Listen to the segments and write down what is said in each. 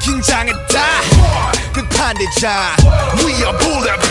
긴장했다 급한 대자 We are bulletproof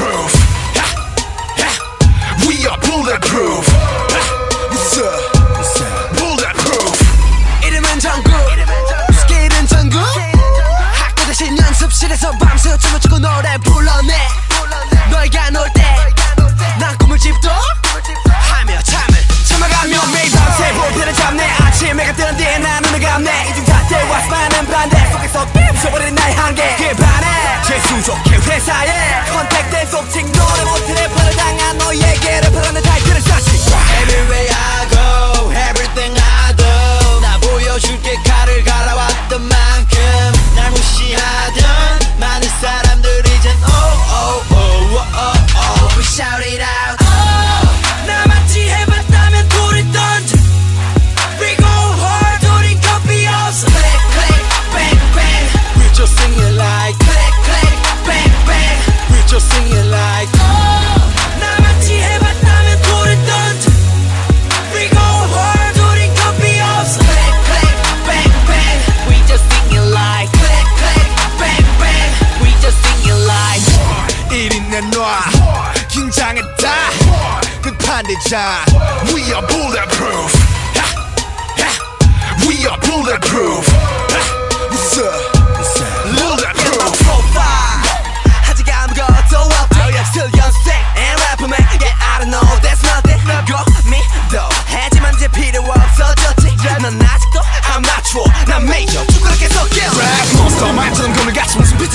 blinded eye. We are bulletproof. Ha, ha. We are bulletproof. Ha,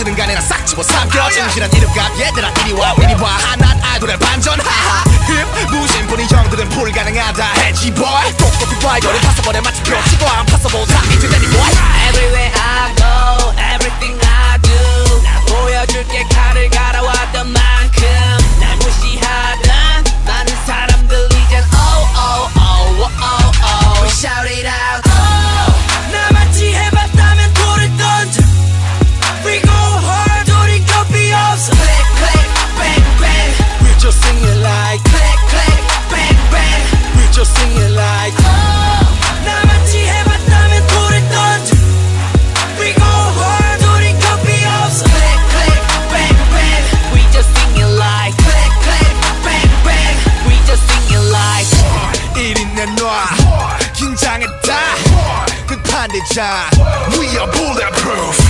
쓰는 게 아니라 싹 집어삼켜. 정신한 이름값 얘들아 이리와 이리와. 하난 아이돌의 반전 하하. 힙 무심뿐인 형들은 불가능하다. 해지 boy. 똑똑히 봐 이거를 다섯 번에 맞춰 펼치고 blinded, John. We are bulletproof.